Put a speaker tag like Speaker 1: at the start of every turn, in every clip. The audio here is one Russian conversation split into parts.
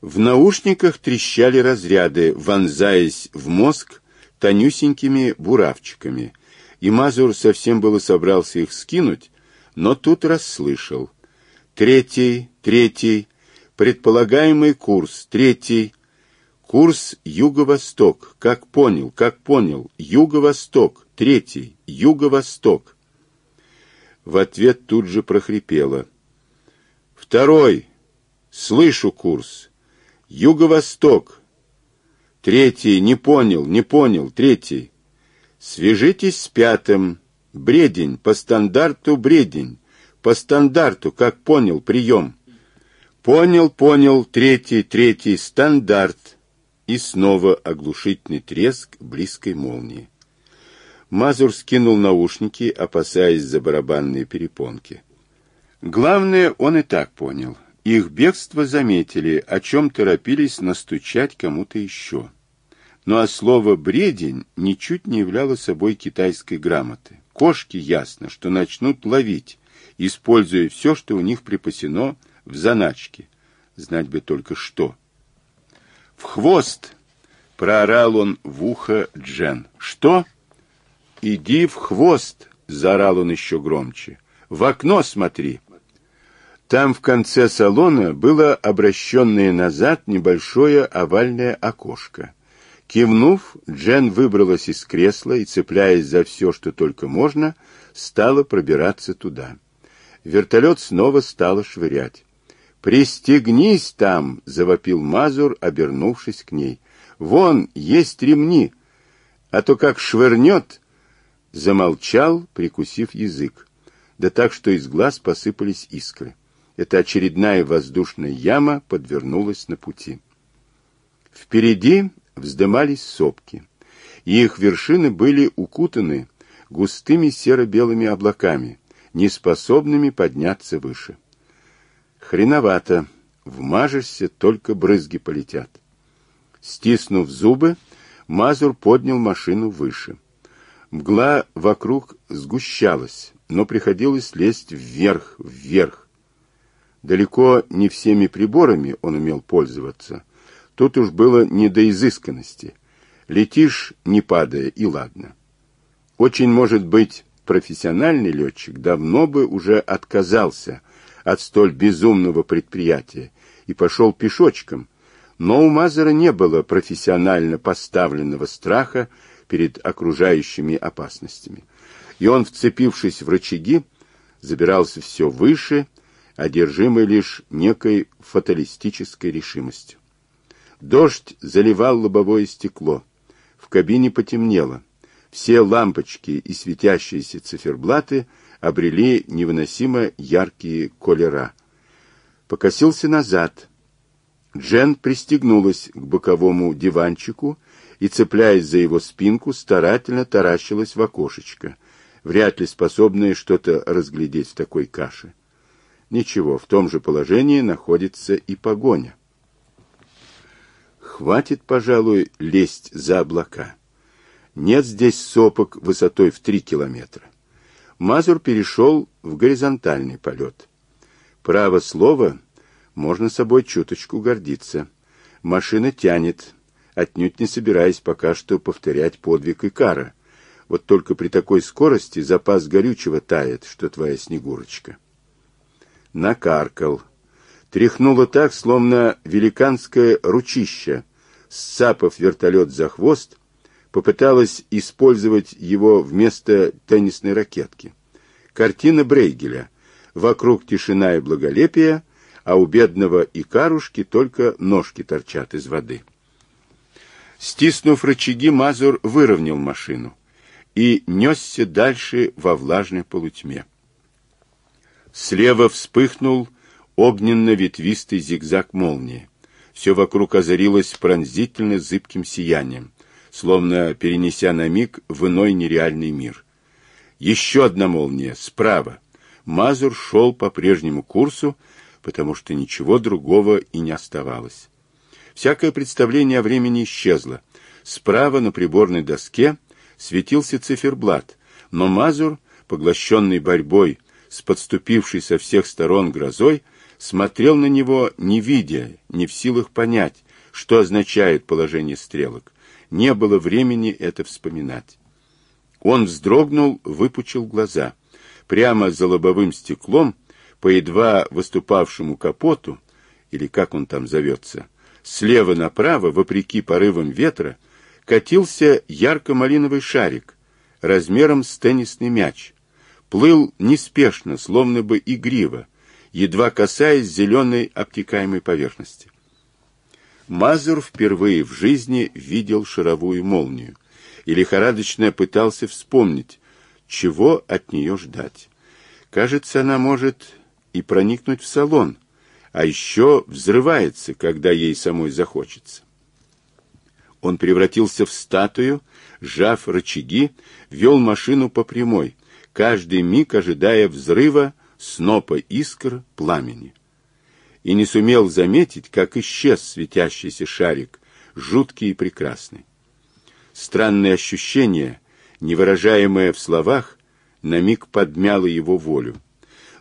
Speaker 1: В наушниках трещали разряды, вонзаясь в мозг тонюсенькими буравчиками, и Мазур совсем было собрался их скинуть, но тут расслышал. Третий, третий, предполагаемый курс, третий, курс юго-восток, как понял, как понял, юго-восток, третий, юго-восток. В ответ тут же прохрипело. Второй, слышу курс, Юго-восток. Третий. Не понял, не понял. Третий. Свяжитесь с пятым. Бредень. По стандарту бредень. По стандарту, как понял, прием. Понял, понял. Третий, третий. Стандарт. И снова оглушительный треск близкой молнии. Мазур скинул наушники, опасаясь за барабанные перепонки. Главное, он и так понял. Их бегство заметили, о чем торопились настучать кому-то еще. Ну а слово «бредень» ничуть не являло собой китайской грамоты. Кошки ясно, что начнут ловить, используя все, что у них припасено в заначке. Знать бы только что. «В хвост!» — проорал он в ухо Джен. «Что?» «Иди в хвост!» — заорал он еще громче. «В окно смотри!» Там в конце салона было обращенное назад небольшое овальное окошко. Кивнув, Джен выбралась из кресла и, цепляясь за все, что только можно, стала пробираться туда. Вертолет снова стало швырять. «Пристегнись там!» — завопил Мазур, обернувшись к ней. «Вон, есть ремни! А то как швырнет!» Замолчал, прикусив язык, да так, что из глаз посыпались искры. Эта очередная воздушная яма подвернулась на пути. Впереди вздымались сопки, и их вершины были укутаны густыми серо-белыми облаками, неспособными подняться выше. Хреновато, вмажешься, только брызги полетят. Стиснув зубы, Мазур поднял машину выше. Мгла вокруг сгущалась, но приходилось лезть вверх, вверх, Далеко не всеми приборами он умел пользоваться. Тут уж было не до изысканности. Летишь, не падая, и ладно. Очень может быть, профессиональный летчик давно бы уже отказался от столь безумного предприятия и пошел пешочком, но у Мазера не было профессионально поставленного страха перед окружающими опасностями. И он, вцепившись в рычаги, забирался все выше одержимый лишь некой фаталистической решимостью. Дождь заливал лобовое стекло. В кабине потемнело. Все лампочки и светящиеся циферблаты обрели невыносимо яркие колера. Покосился назад. Джен пристегнулась к боковому диванчику и, цепляясь за его спинку, старательно таращилась в окошечко, вряд ли способная что-то разглядеть в такой каше. Ничего, в том же положении находится и погоня. Хватит, пожалуй, лезть за облака. Нет здесь сопок высотой в три километра. Мазур перешел в горизонтальный полет. Право слово, можно собой чуточку гордиться. Машина тянет, отнюдь не собираясь пока что повторять подвиг Икара. Вот только при такой скорости запас горючего тает, что твоя Снегурочка накаркал. Тряхнуло так, словно великанское ручище. Сцапав вертолет за хвост, попыталась использовать его вместо теннисной ракетки. Картина Брейгеля. Вокруг тишина и благолепие, а у бедного Икарушки только ножки торчат из воды. Стиснув рычаги, Мазур выровнял машину и несся дальше во влажной полутьме. Слева вспыхнул огненно-ветвистый зигзаг молнии. Все вокруг озарилось пронзительно зыбким сиянием, словно перенеся на миг в иной нереальный мир. Еще одна молния, справа. Мазур шел по прежнему курсу, потому что ничего другого и не оставалось. Всякое представление о времени исчезло. Справа на приборной доске светился циферблат, но Мазур, поглощенный борьбой с подступившей со всех сторон грозой, смотрел на него, не видя, не в силах понять, что означает положение стрелок. Не было времени это вспоминать. Он вздрогнул, выпучил глаза. Прямо за лобовым стеклом, по едва выступавшему капоту, или как он там зовется, слева направо, вопреки порывам ветра, катился ярко-малиновый шарик размером с теннисный мяч. Плыл неспешно, словно бы игриво, едва касаясь зеленой обтекаемой поверхности. Мазур впервые в жизни видел шаровую молнию и лихорадочно пытался вспомнить, чего от нее ждать. Кажется, она может и проникнуть в салон, а еще взрывается, когда ей самой захочется. Он превратился в статую, сжав рычаги, вел машину по прямой, каждый миг ожидая взрыва снопа искр пламени и не сумел заметить, как исчез светящийся шарик, жуткий и прекрасный. Странное ощущение, невыражаемое в словах, на миг подмяло его волю.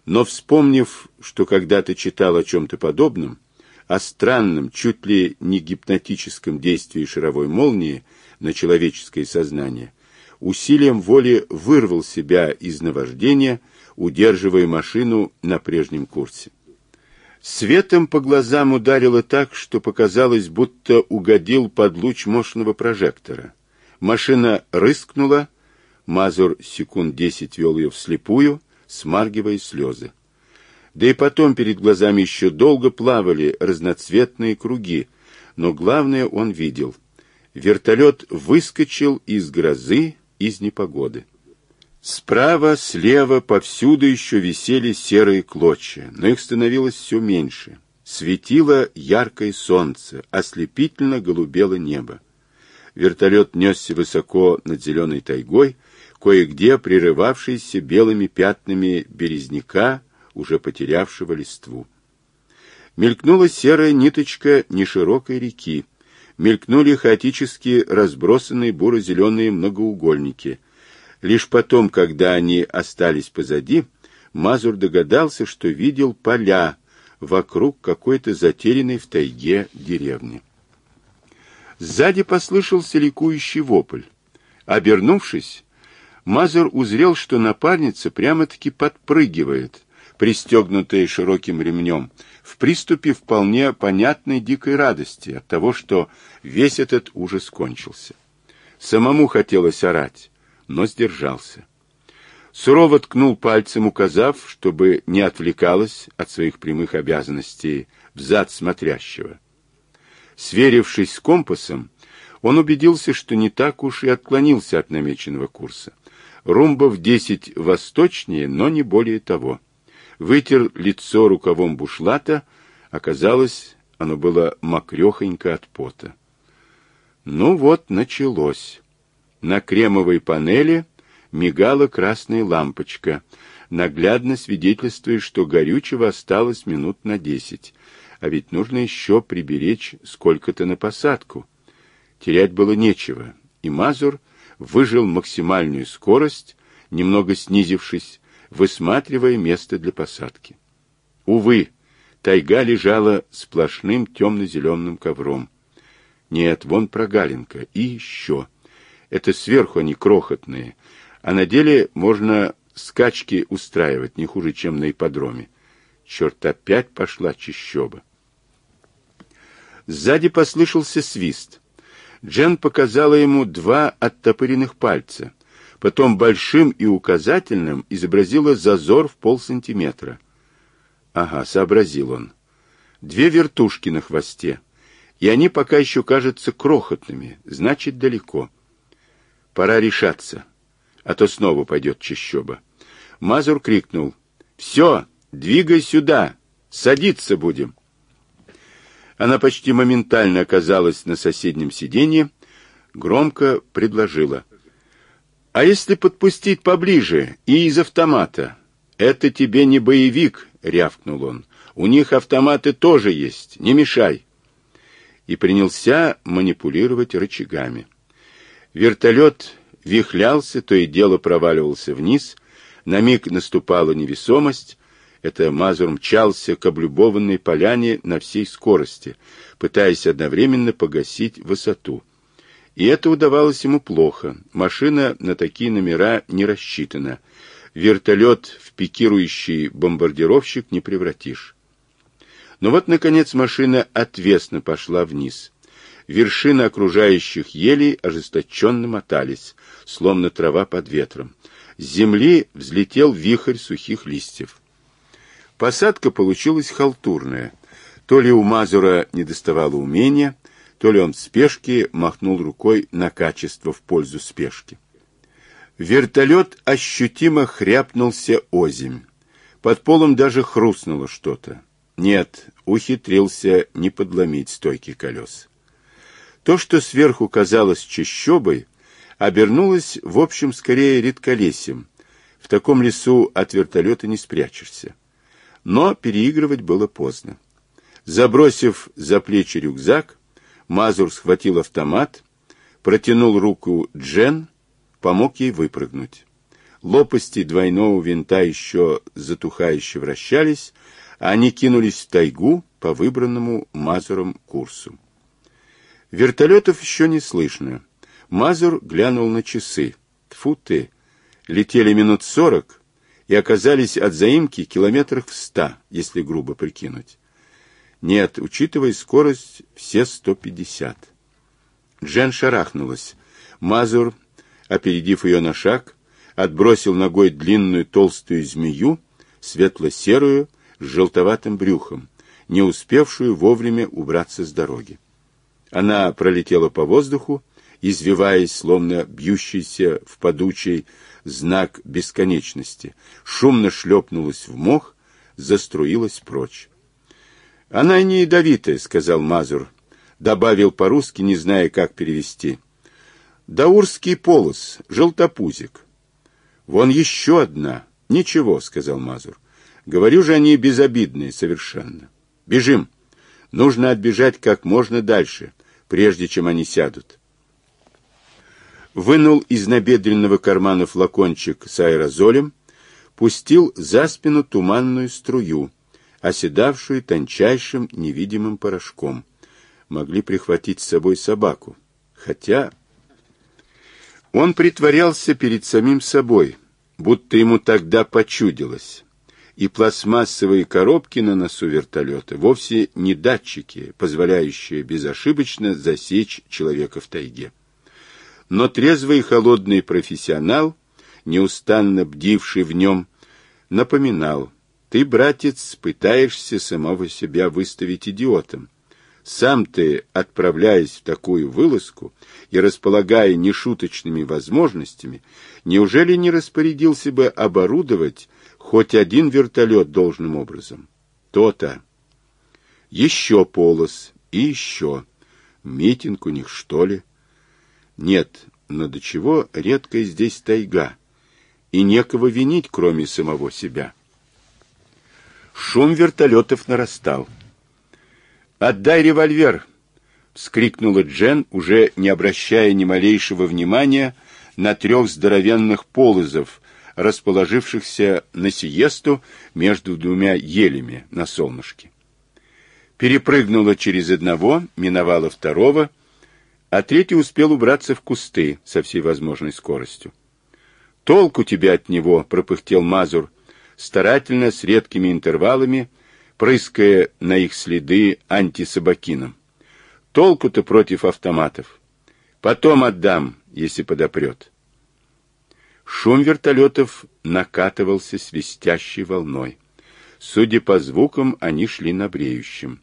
Speaker 1: Но вспомнив, что когда-то читал о чем-то подобном, о странном, чуть ли не гипнотическом действии шаровой молнии на человеческое сознание, усилием воли вырвал себя из наваждения, удерживая машину на прежнем курсе. Светом по глазам ударило так, что показалось, будто угодил под луч мощного прожектора. Машина рыскнула, Мазур секунд десять вел ее вслепую, смаргивая слезы. Да и потом перед глазами еще долго плавали разноцветные круги, но главное он видел. Вертолет выскочил из грозы, из непогоды. Справа, слева, повсюду еще висели серые клочья, но их становилось все меньше. Светило яркое солнце, ослепительно голубело небо. Вертолет несся высоко над зеленой тайгой, кое-где прерывавшийся белыми пятнами березняка, уже потерявшего листву. Мелькнула серая ниточка неширокой реки, мелькнули хаотически разбросанные буро-зеленые многоугольники — Лишь потом, когда они остались позади, Мазур догадался, что видел поля вокруг какой-то затерянной в тайге деревни. Сзади послышался ликующий вопль. Обернувшись, Мазур узрел, что напарница прямо-таки подпрыгивает, пристегнутая широким ремнем, в приступе вполне понятной дикой радости от того, что весь этот ужас кончился. Самому хотелось орать, но сдержался. Сурово ткнул пальцем, указав, чтобы не отвлекалась от своих прямых обязанностей взад смотрящего. Сверившись с компасом, он убедился, что не так уж и отклонился от намеченного курса. Румбов десять восточнее, но не более того. Вытер лицо рукавом бушлата, оказалось, оно было мокрехонько от пота. Ну вот, началось. На кремовой панели мигала красная лампочка, наглядно свидетельствуя, что горючего осталось минут на десять, а ведь нужно еще приберечь сколько-то на посадку. Терять было нечего, и Мазур выжил максимальную скорость, немного снизившись, высматривая место для посадки. Увы, тайга лежала сплошным темно-зеленым ковром. Нет, вон прогалинка, и еще — это сверху они крохотные, а на деле можно скачки устраивать не хуже, чем на ипподроме. Черт, опять пошла чищоба. Сзади послышался свист. Джен показала ему два оттопыренных пальца. Потом большим и указательным изобразила зазор в полсантиметра. Ага, сообразил он. Две вертушки на хвосте. И они пока еще кажутся крохотными, значит, далеко. Пора решаться, а то снова пойдет чащоба. Мазур крикнул. «Все, двигай сюда, садиться будем». Она почти моментально оказалась на соседнем сиденье, громко предложила. «А если подпустить поближе и из автомата?» «Это тебе не боевик», — рявкнул он. «У них автоматы тоже есть, не мешай». И принялся манипулировать рычагами. Вертолет вихлялся, то и дело проваливался вниз, на миг наступала невесомость, Это Мазур мчался к облюбованной поляне на всей скорости, пытаясь одновременно погасить высоту. И это удавалось ему плохо. Машина на такие номера не рассчитана. Вертолет в пикирующий бомбардировщик не превратишь. Но вот, наконец, машина отвесно пошла вниз. Вершины окружающих елей ожесточенно мотались, словно трава под ветром. С земли взлетел вихрь сухих листьев. Посадка получилась халтурная. То ли у Мазура не доставало умения, то ли он в спешке махнул рукой на качество в пользу спешки. Вертолет ощутимо хряпнулся озимь. Под полом даже хрустнуло что-то. Нет, ухитрился не подломить стойки колес. То, что сверху казалось чащобой, обернулось, в общем, скорее редколесьем. В таком лесу от вертолета не спрячешься. Но переигрывать было поздно. Забросив за плечи рюкзак, Мазур схватил автомат, протянул руку Джен, помог ей выпрыгнуть. Лопасти двойного винта еще затухающе вращались, они кинулись в тайгу по выбранному Мазуром курсу. Вертолетов еще не слышно. Мазур глянул на часы. Тфу ты! Летели минут сорок и оказались от заимки километрах в ста, если грубо прикинуть. Нет, учитывая скорость, все сто пятьдесят. Джен шарахнулась. Мазур, опередив ее на шаг, отбросил ногой длинную толстую змею, светло-серую, с желтоватым брюхом, не успевшую вовремя убраться с дороги. Она пролетела по воздуху, извиваясь, словно бьющийся в подучий знак бесконечности, шумно шлепнулась в мох, заструилась прочь. — Она не ядовитая, — сказал Мазур, добавил по-русски, не зная, как перевести. — Даурский полос, желтопузик. — Вон еще одна. — Ничего, — сказал Мазур. Говорю же, они безобидные совершенно. Бежим. Нужно отбежать как можно дальше, прежде чем они сядут. Вынул из набедренного кармана флакончик с аэрозолем, пустил за спину туманную струю, оседавшую тончайшим невидимым порошком. Могли прихватить с собой собаку. Хотя он притворялся перед самим собой, будто ему тогда почудилось и пластмассовые коробки на носу вертолета вовсе не датчики, позволяющие безошибочно засечь человека в тайге. Но трезвый и холодный профессионал, неустанно бдивший в нем, напоминал, ты, братец, пытаешься самого себя выставить идиотом. Сам ты, отправляясь в такую вылазку и располагая нешуточными возможностями, неужели не распорядился бы оборудовать хоть один вертолет должным образом. То-то. Еще полос и еще. Митинг у них, что ли? Нет, но до чего редкая здесь тайга. И некого винить, кроме самого себя. Шум вертолетов нарастал. «Отдай револьвер!» — вскрикнула Джен, уже не обращая ни малейшего внимания на трех здоровенных полозов, расположившихся на сиесту между двумя елями на солнышке. Перепрыгнула через одного, миновала второго, а третий успел убраться в кусты со всей возможной скоростью. «Толку тебе от него!» — пропыхтел Мазур, старательно, с редкими интервалами, прыская на их следы антисобакином. «Толку-то против автоматов. Потом отдам, если подопрет». Шум вертолетов накатывался свистящей волной. Судя по звукам, они шли на бреющем.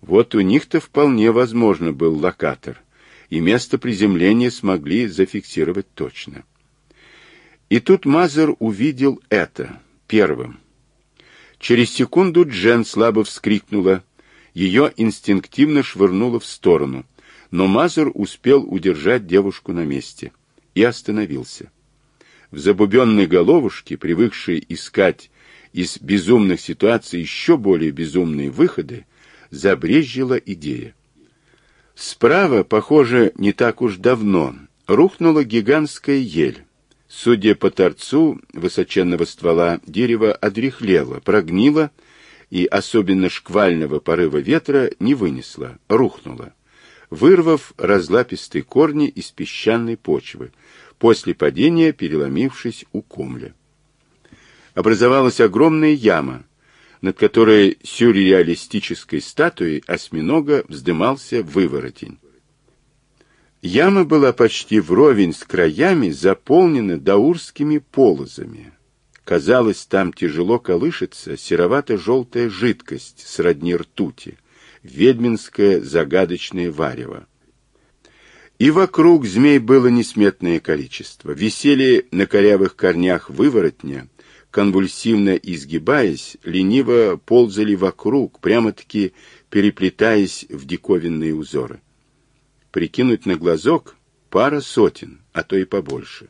Speaker 1: Вот у них-то вполне возможно был локатор, и место приземления смогли зафиксировать точно. И тут Мазер увидел это первым. Через секунду Джен слабо вскрикнула. Ее инстинктивно швырнуло в сторону, но Мазер успел удержать девушку на месте и остановился. В забубенной головушке, привыкшей искать из безумных ситуаций еще более безумные выходы, забрезжила идея. Справа, похоже, не так уж давно, рухнула гигантская ель. Судя по торцу высоченного ствола, дерево одряхлело, прогнило и особенно шквального порыва ветра не вынесло, рухнуло, вырвав разлапистые корни из песчаной почвы, после падения переломившись у комля. Образовалась огромная яма, над которой сюрреалистической статуей осьминога вздымался выворотень. Яма была почти вровень с краями заполнена даурскими полозами. Казалось, там тяжело колышется серовато-желтая жидкость сродни ртути, ведьминское загадочное варево. И вокруг змей было несметное количество. Висели на корявых корнях выворотня, конвульсивно изгибаясь, лениво ползали вокруг, прямо-таки переплетаясь в диковинные узоры прикинуть на глазок пара сотен, а то и побольше.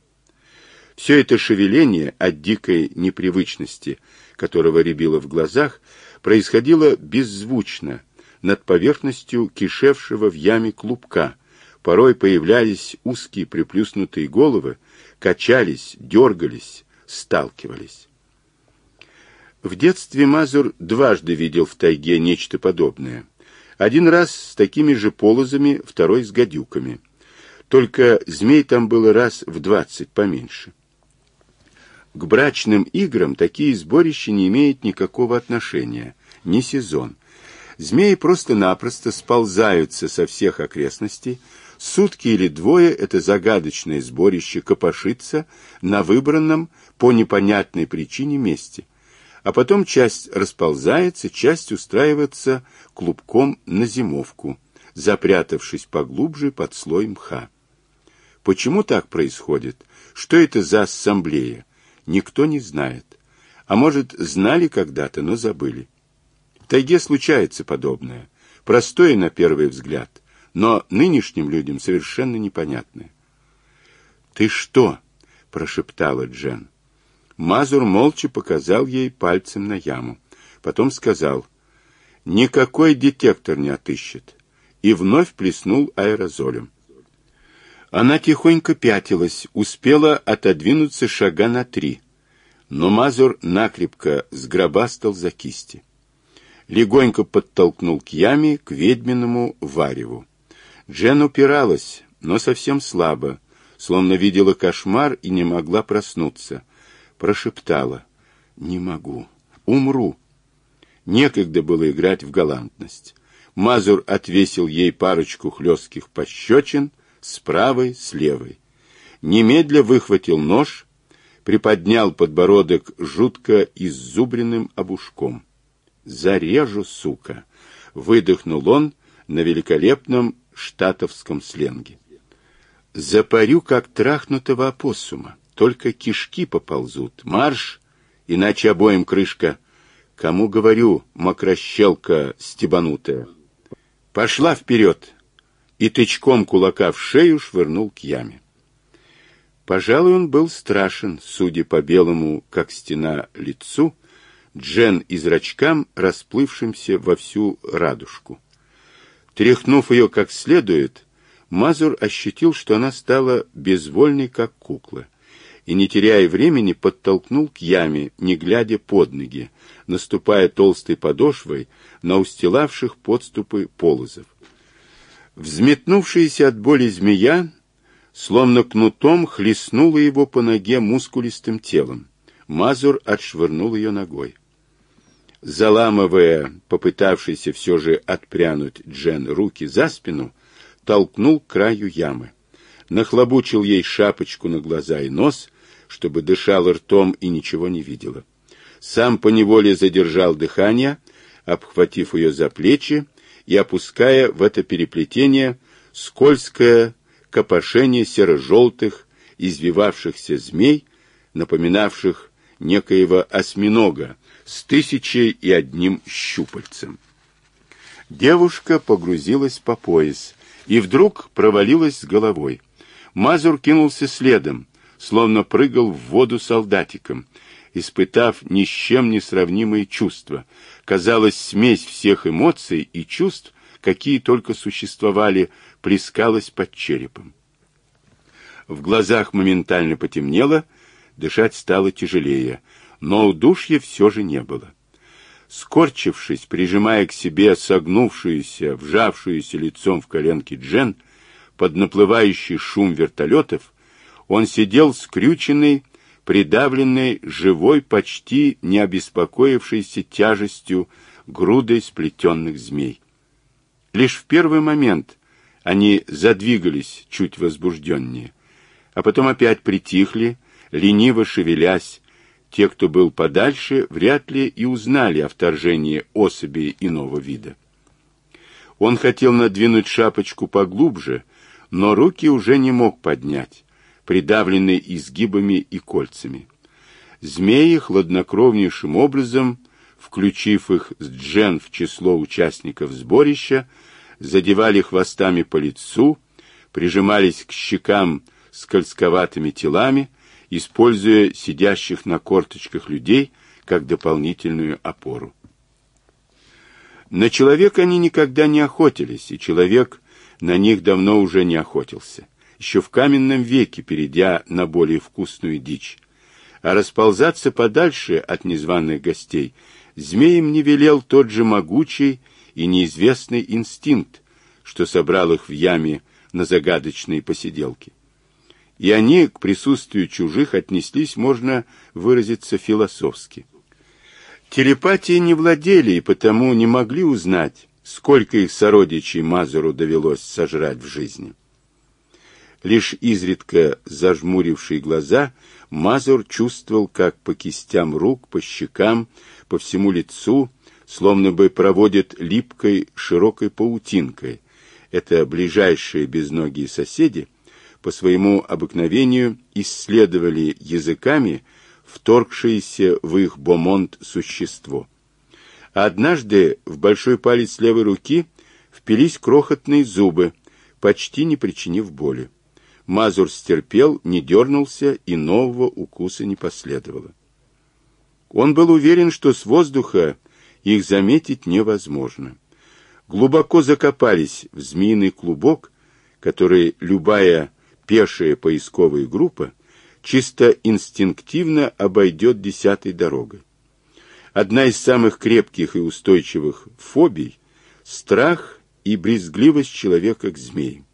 Speaker 1: Все это шевеление от дикой непривычности, которого рябило в глазах, происходило беззвучно, над поверхностью кишевшего в яме клубка. Порой появлялись узкие приплюснутые головы, качались, дергались, сталкивались. В детстве Мазур дважды видел в тайге нечто подобное. Один раз с такими же полозами, второй с гадюками. Только змей там было раз в двадцать поменьше. К брачным играм такие сборища не имеют никакого отношения, не сезон. Змеи просто-напросто сползаются со всех окрестностей, сутки или двое это загадочное сборище копошится на выбранном по непонятной причине месте – а потом часть расползается, часть устраивается клубком на зимовку, запрятавшись поглубже под слой мха. Почему так происходит? Что это за ассамблея? Никто не знает. А может, знали когда-то, но забыли. В тайге случается подобное. Простое на первый взгляд, но нынешним людям совершенно непонятное. «Ты что?» – прошептала Джен. Мазур молча показал ей пальцем на яму. Потом сказал, «Никакой детектор не отыщет». И вновь плеснул аэрозолем. Она тихонько пятилась, успела отодвинуться шага на три. Но Мазур накрепко сгробастал за кисти. Легонько подтолкнул к яме, к ведьминому вареву. Джен упиралась, но совсем слабо, словно видела кошмар и не могла проснуться — прошептала. «Не могу. Умру». Некогда было играть в галантность. Мазур отвесил ей парочку хлестких пощечин с правой, с левой. Немедля выхватил нож, приподнял подбородок жутко иззубренным обушком. «Зарежу, сука!» — выдохнул он на великолепном штатовском сленге. «Запарю, как трахнутого опоссума». Только кишки поползут. Марш, иначе обоим крышка. Кому говорю, мокрощелка стебанутая. Пошла вперед. И тычком кулака в шею швырнул к яме. Пожалуй, он был страшен, судя по белому, как стена, лицу, Джен и зрачкам, расплывшимся во всю радужку. Тряхнув ее как следует, Мазур ощутил, что она стала безвольной, как кукла и, не теряя времени, подтолкнул к яме, не глядя под ноги, наступая толстой подошвой на устилавших подступы полозов. Взметнувшаяся от боли змея, словно кнутом, хлестнула его по ноге мускулистым телом. Мазур отшвырнул ее ногой. Заламывая, попытавшийся все же отпрянуть Джен руки за спину, толкнул к краю ямы. Нахлобучил ей шапочку на глаза и нос, чтобы дышала ртом и ничего не видела. Сам поневоле задержал дыхание, обхватив ее за плечи и опуская в это переплетение скользкое копошение серо-желтых, извивавшихся змей, напоминавших некоего осьминога с тысячей и одним щупальцем. Девушка погрузилась по пояс и вдруг провалилась с головой. Мазур кинулся следом, словно прыгал в воду солдатиком, испытав ни с чем не сравнимые чувства. Казалось, смесь всех эмоций и чувств, какие только существовали, плескалась под черепом. В глазах моментально потемнело, Дышать стало тяжелее, но удушья все же не было. Скорчившись, прижимая к себе согнувшуюся, вжавшуюся лицом в коленки Джен, под наплывающий шум вертолетов, он сидел скрюченный, придавленный живой, почти не обеспокоившейся тяжестью грудой сплетенных змей. Лишь в первый момент они задвигались чуть возбужденнее, а потом опять притихли, лениво шевелясь. Те, кто был подальше, вряд ли и узнали о вторжении особи иного вида. Он хотел надвинуть шапочку поглубже, но руки уже не мог поднять, придавленные изгибами и кольцами. Змеи хладнокровнейшим образом, включив их с Джен в число участников сборища, задевали хвостами по лицу, прижимались к щекам скользковатыми телами, используя сидящих на корточках людей как дополнительную опору. На человека они никогда не охотились, и человек на них давно уже не охотился, еще в каменном веке перейдя на более вкусную дичь. А расползаться подальше от незваных гостей змеям не велел тот же могучий и неизвестный инстинкт, что собрал их в яме на загадочные посиделки. И они к присутствию чужих отнеслись, можно выразиться философски. Телепатией не владели и потому не могли узнать, сколько их сородичей Мазуру довелось сожрать в жизни. Лишь изредка зажмуривший глаза, Мазур чувствовал, как по кистям рук, по щекам, по всему лицу, словно бы проводит липкой широкой паутинкой. Это ближайшие безногие соседи по своему обыкновению исследовали языками вторгшееся в их бомонд существо. однажды в большой палец левой руки впились крохотные зубы, почти не причинив боли. Мазур стерпел, не дернулся, и нового укуса не последовало. Он был уверен, что с воздуха их заметить невозможно. Глубоко закопались в змеиный клубок, который любая пешая поисковая группа чисто инстинктивно обойдет десятой дорогой. Одна из самых крепких и устойчивых фобий – страх и брезгливость человека к змеям.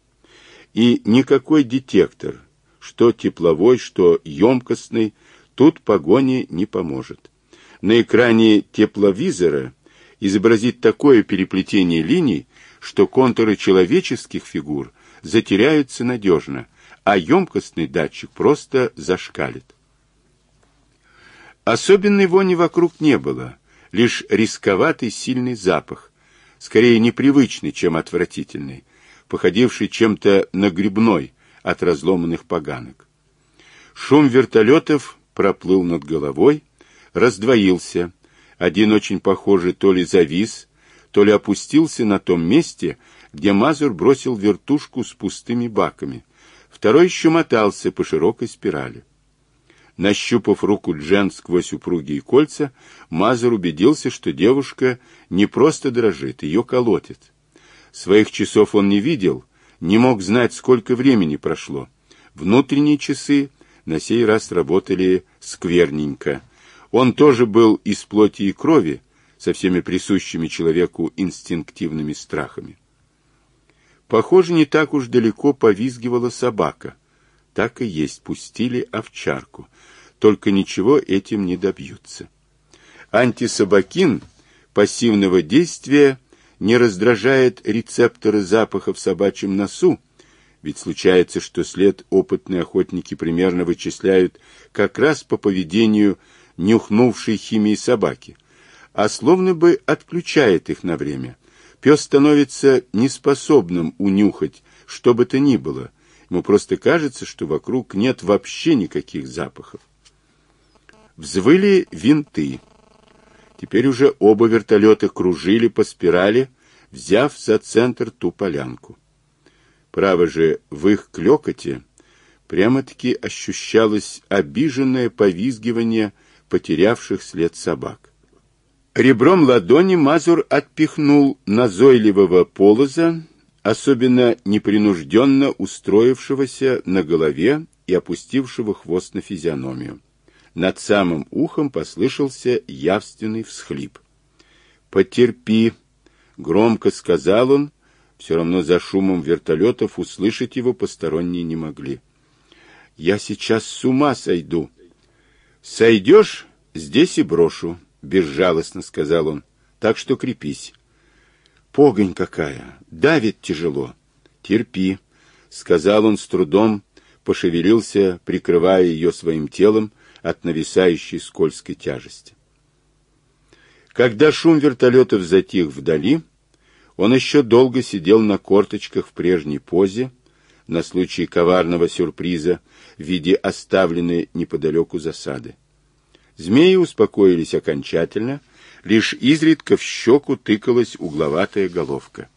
Speaker 1: И никакой детектор, что тепловой, что емкостный, тут погони не поможет. На экране тепловизора изобразить такое переплетение линий, что контуры человеческих фигур затеряются надежно, а емкостный датчик просто зашкалит. Особенной вони вокруг не было, лишь рисковатый сильный запах, скорее непривычный, чем отвратительный, походивший чем-то на грибной от разломанных поганок. Шум вертолетов проплыл над головой, раздвоился. Один очень похожий то ли завис, то ли опустился на том месте, где Мазур бросил вертушку с пустыми баками. Второй еще мотался по широкой спирали. Нащупав руку Джен сквозь упругие кольца, Мазур убедился, что девушка не просто дрожит, ее колотит. Своих часов он не видел, не мог знать, сколько времени прошло. Внутренние часы на сей раз работали скверненько. Он тоже был из плоти и крови, со всеми присущими человеку инстинктивными страхами. Похоже, не так уж далеко повизгивала собака. Так и есть, пустили овчарку. Только ничего этим не добьются. Антисобакин пассивного действия не раздражает рецепторы запаха в собачьем носу, ведь случается, что след опытные охотники примерно вычисляют как раз по поведению нюхнувшей химии собаки, а словно бы отключает их на время Пес становится неспособным унюхать что бы то ни было. Ему просто кажется, что вокруг нет вообще никаких запахов. Взвыли винты. Теперь уже оба вертолета кружили по спирали, взяв за центр ту полянку. Право же, в их клёкоте прямо-таки ощущалось обиженное повизгивание потерявших след собак. Ребром ладони Мазур отпихнул назойливого полоза, особенно непринужденно устроившегося на голове и опустившего хвост на физиономию. Над самым ухом послышался явственный всхлип. «Потерпи», — громко сказал он, все равно за шумом вертолетов услышать его посторонние не могли. «Я сейчас с ума сойду». «Сойдешь, здесь и брошу», — безжалостно сказал он, — «так что крепись». «Погонь какая! Давит тяжело». «Терпи», — сказал он с трудом, пошевелился, прикрывая ее своим телом от нависающей скользкой тяжести. Когда шум вертолетов затих вдали, он еще долго сидел на корточках в прежней позе, на случай коварного сюрприза в виде оставленной неподалеку засады. Змеи успокоились окончательно, лишь изредка в щеку тыкалась угловатая головка.